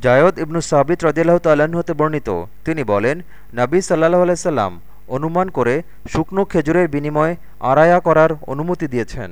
জায়দ ইবনু সাবিত রদিল্লাহ তাল্লাহ্ন হতে বর্ণিত। তিনি বলেন, নাবী সাল্লাহ আলাইসাল্লাম অনুমান করে শুকনো খেজুরের বিনিময়ে আড়ায়া করার অনুমতি দিয়েছেন।